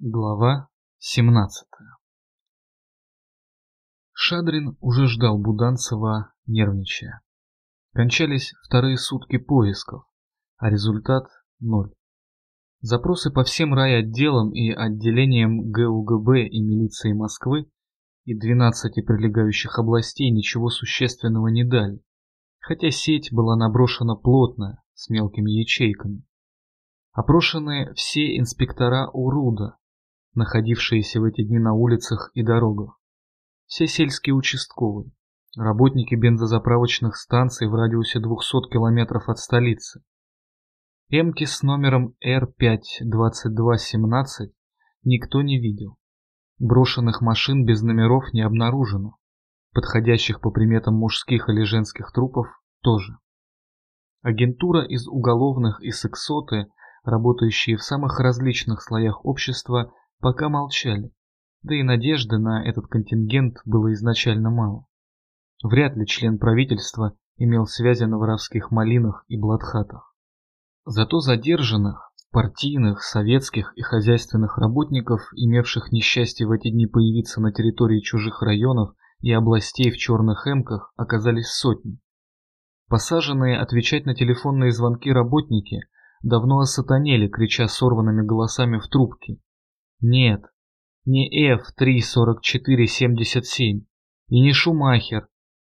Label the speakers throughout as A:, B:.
A: Глава 17 Шадрин уже ждал Буданцева, нервничая. Кончались вторые сутки поисков, а результат – ноль. Запросы по всем райотделам и отделениям ГУГБ и милиции Москвы и 12 прилегающих областей ничего существенного не дали, хотя сеть была наброшена плотно, с мелкими ячейками. Опрошены все инспектора УРУДа, находившиеся в эти дни на улицах и дорогах. Все сельские участковые, работники бензозаправочных станций в радиусе 200 километров от столицы. Эмки с номером R52217 никто не видел. Брошенных машин без номеров не обнаружено. Подходящих по приметам мужских или женских трупов тоже. Агентура из уголовных и сексоты, работающие в самых различных слоях общества, пока молчали, да и надежды на этот контингент было изначально мало. Вряд ли член правительства имел связи на воровских малинах и блатхатах. Зато задержанных, партийных, советских и хозяйственных работников, имевших несчастье в эти дни появиться на территории чужих районов и областей в черных эмках, оказались сотни. Посаженные отвечать на телефонные звонки работники давно осатанели, крича сорванными голосами в трубке нет, не F34477 и не Шумахер,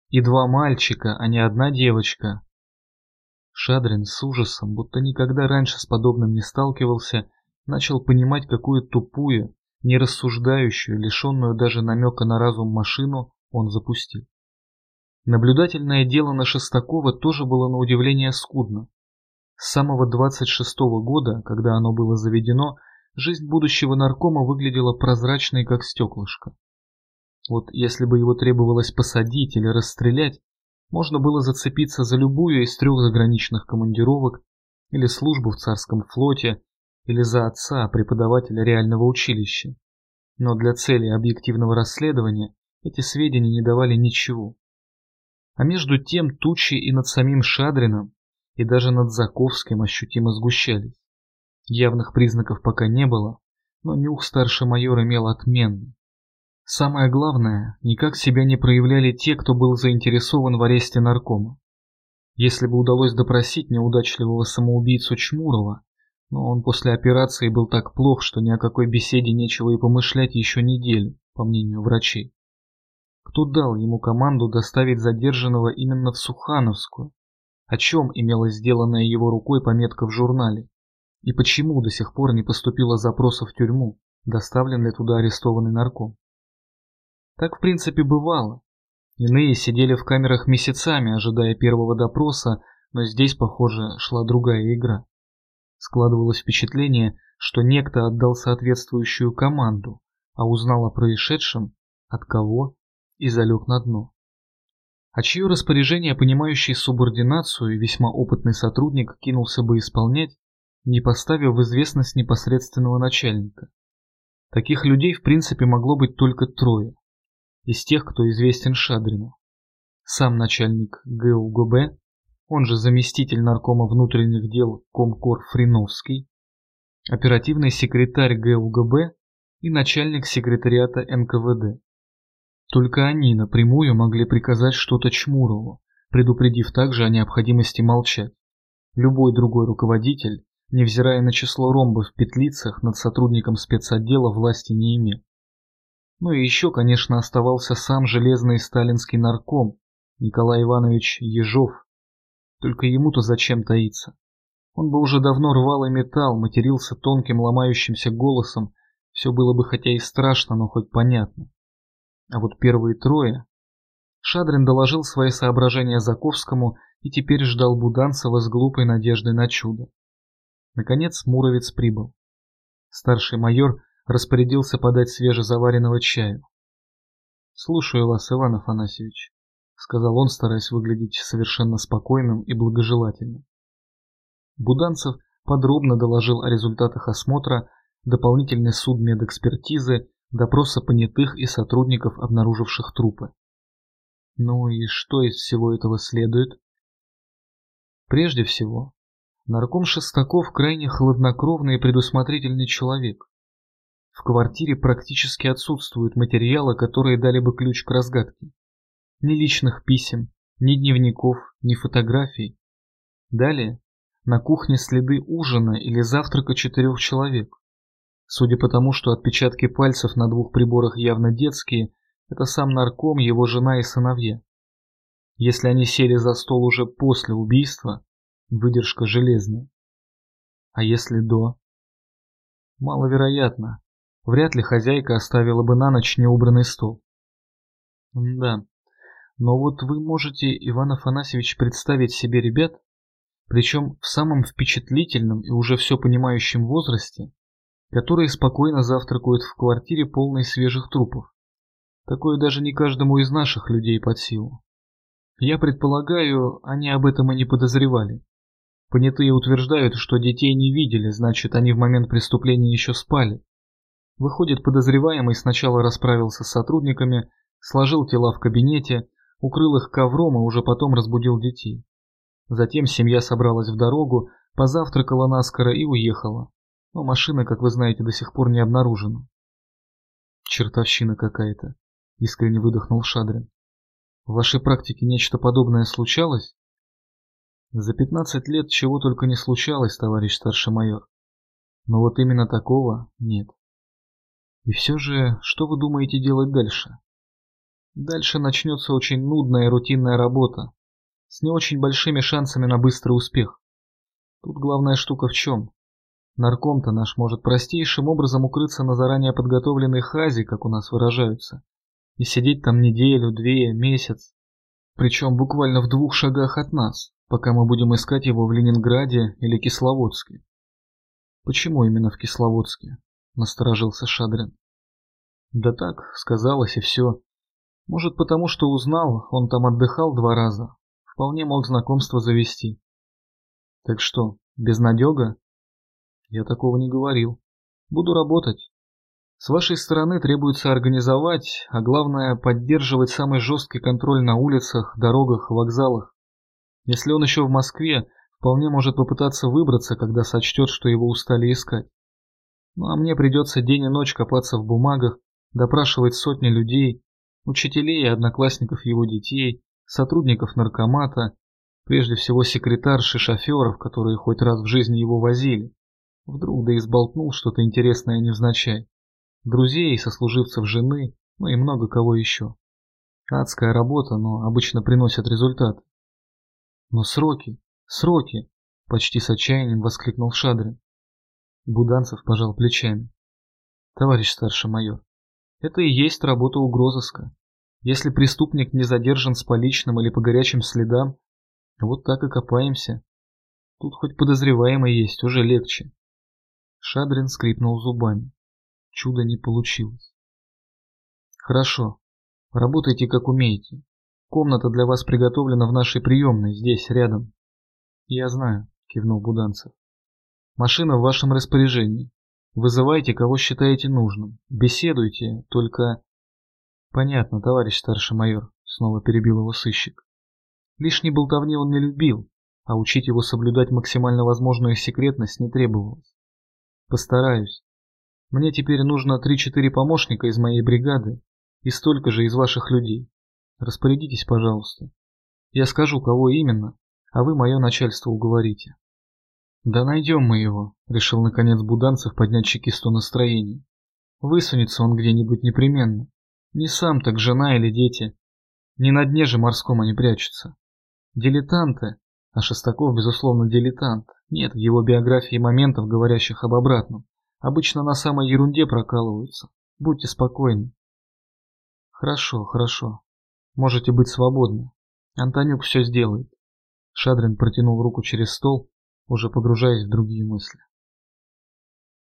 A: и два мальчика, а не одна девочка. Шадрин с ужасом, будто никогда раньше с подобным не сталкивался, начал понимать, какую тупую, нерассуждающую, лишенную даже намека на разум машину он запустил. Наблюдательное дело на Шестакова тоже было на удивление скудно. С самого 26-го года, когда оно было заведено, Жизнь будущего наркома выглядела прозрачной, как стеклышко. Вот если бы его требовалось посадить или расстрелять, можно было зацепиться за любую из трех заграничных командировок или службу в царском флоте, или за отца, преподавателя реального училища. Но для цели объективного расследования эти сведения не давали ничего. А между тем тучи и над самим Шадрином, и даже над Заковским ощутимо сгущались. Явных признаков пока не было, но нюх старший майор имел отменный. Самое главное, никак себя не проявляли те, кто был заинтересован в аресте наркома. Если бы удалось допросить неудачливого самоубийцу Чмурова, но он после операции был так плох, что ни о какой беседе нечего и помышлять еще неделю, по мнению врачей. Кто дал ему команду доставить задержанного именно в Сухановскую? О чем имелась сделанная его рукой пометка в журнале? И почему до сих пор не поступило запроса в тюрьму, доставлен ли туда арестованный нарком? Так в принципе бывало. Иные сидели в камерах месяцами, ожидая первого допроса, но здесь, похоже, шла другая игра. Складывалось впечатление, что некто отдал соответствующую команду, а узнал о происшедшем, от кого, и залег на дно. А чье распоряжение, понимающий субординацию и весьма опытный сотрудник, кинулся бы исполнять, не поставив в известность непосредственного начальника. Таких людей в принципе могло быть только трое. Из тех, кто известен Шадрину. Сам начальник ГУГБ, он же заместитель наркома внутренних дел Комкор Фриновский, оперативный секретарь ГУГБ и начальник секретариата НКВД. Только они напрямую могли приказать что-то Чмурову, предупредив также о необходимости молчать. Любой другой руководитель невзирая на число ромбов в петлицах, над сотрудником спецотдела власти не имел. Ну и еще, конечно, оставался сам железный сталинский нарком Николай Иванович Ежов. Только ему-то зачем таиться? Он бы уже давно рвал и металл, матерился тонким ломающимся голосом, все было бы хотя и страшно, но хоть понятно. А вот первые трое... Шадрин доложил свои соображения Заковскому и теперь ждал Буданцева с глупой надеждой на чудо. Наконец Муровец прибыл. Старший майор распорядился подать свежезаваренного чаю. «Слушаю вас, Иван Афанасьевич», — сказал он, стараясь выглядеть совершенно спокойным и благожелательным. Буданцев подробно доложил о результатах осмотра, дополнительной судмедэкспертизы, допроса понятых и сотрудников, обнаруживших трупы. Ну и что из всего этого следует? Прежде всего, Нарком Шестаков крайне хладнокровный и предусмотрительный человек. В квартире практически отсутствуют материалы, которые дали бы ключ к разгадке. Ни личных писем, ни дневников, ни фотографий. Далее, на кухне следы ужина или завтрака четырех человек. Судя по тому, что отпечатки пальцев на двух приборах явно детские, это сам нарком, его жена и сыновья. Если они сели за стол уже после убийства, выдержка железная. А если до? Маловероятно. Вряд ли хозяйка оставила бы на ночь неубранный стол. Да, но вот вы можете, Иван Афанасьевич, представить себе ребят, причем в самом впечатлительном и уже все понимающем возрасте, которые спокойно завтракают в квартире полной свежих трупов. Такое даже не каждому из наших людей под силу. Я предполагаю, они об этом и не подозревали. Понятые утверждают, что детей не видели, значит, они в момент преступления еще спали. Выходит, подозреваемый сначала расправился с сотрудниками, сложил тела в кабинете, укрыл их ковром и уже потом разбудил детей. Затем семья собралась в дорогу, позавтракала наскоро и уехала. Но машина, как вы знаете, до сих пор не обнаружена. Чертовщина какая-то, искренне выдохнул Шадрин. В вашей практике нечто подобное случалось? За 15 лет чего только не случалось, товарищ старший майор. Но вот именно такого нет. И все же, что вы думаете делать дальше? Дальше начнется очень нудная рутинная работа, с не очень большими шансами на быстрый успех. Тут главная штука в чем? Нарком-то наш может простейшим образом укрыться на заранее подготовленной хазе, как у нас выражаются, и сидеть там неделю, две, месяц, причем буквально в двух шагах от нас, пока мы будем искать его в Ленинграде или Кисловодске. Почему именно в Кисловодске? насторожился Шадрин. Да так, сказалось и все. Может, потому что узнал, он там отдыхал два раза. Вполне мог знакомство завести. Так что, безнадега? Я такого не говорил. Буду работать. С вашей стороны требуется организовать, а главное поддерживать самый жесткий контроль на улицах, дорогах, вокзалах. Если он еще в Москве, вполне может попытаться выбраться, когда сочтет, что его устали искать. Ну а мне придется день и ночь копаться в бумагах, допрашивать сотни людей, учителей и одноклассников его детей, сотрудников наркомата, прежде всего секретарш и шоферов, которые хоть раз в жизни его возили. Вдруг да изболтнул что-то интересное невзначай. Друзей, сослуживцев жены, ну и много кого еще. Адская работа, но обычно приносит результат. Но сроки, сроки, почти с отчаянием воскликнул Шадрин. Буданцев пожал плечами. Товарищ старший майор, это и есть работа угрозыска. Если преступник не задержан с поличным или по горячим следам, вот так и копаемся. Тут хоть подозреваемый есть, уже легче. Шадрин скрипнул зубами. Чудо не получилось. Хорошо. Работайте как умеете. Комната для вас приготовлена в нашей приемной, здесь, рядом. Я знаю, кивнул Буданцев. Машина в вашем распоряжении. Вызывайте, кого считаете нужным. Беседуйте, только... Понятно, товарищ старший майор, снова перебил его сыщик. Лишней болтовни он не любил, а учить его соблюдать максимально возможную секретность не требовалось. Постараюсь. Мне теперь нужно три-четыре помощника из моей бригады и столько же из ваших людей. Распорядитесь, пожалуйста. Я скажу, кого именно, а вы мое начальство уговорите. «Да найдем мы его», — решил наконец Буданцев поднять чекисту настроение. «Высунется он где-нибудь непременно. Не сам, так жена или дети. Не на дне же морском они прячутся. Дилетанты, а Шестаков, безусловно, дилетант. Нет в его биографии моментов, говорящих об обратном. Обычно на самой ерунде прокалываются. Будьте спокойны». «Хорошо, хорошо. Можете быть свободны. Антонюк все сделает». Шадрин протянул руку через стол, уже погружаясь в другие мысли.